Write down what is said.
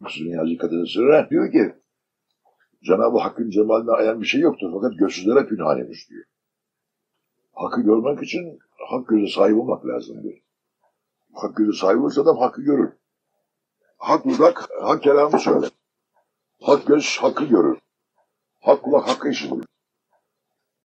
Mısır Niyazi Kadir Sırrı diyor ki Cenab-ı Hakk'ın cemaline ayan bir şey yoktur fakat gözsüzlere pünhanemiş diyor. Hakkı görmek için hak gözü sahibi olmak lazım diyor. Hak gözü sahibi olursa adam hakkı görür. Hak dudak, hak kelamı söyler. Hak göz hakkı görür. Hak kulak hakkı işitir.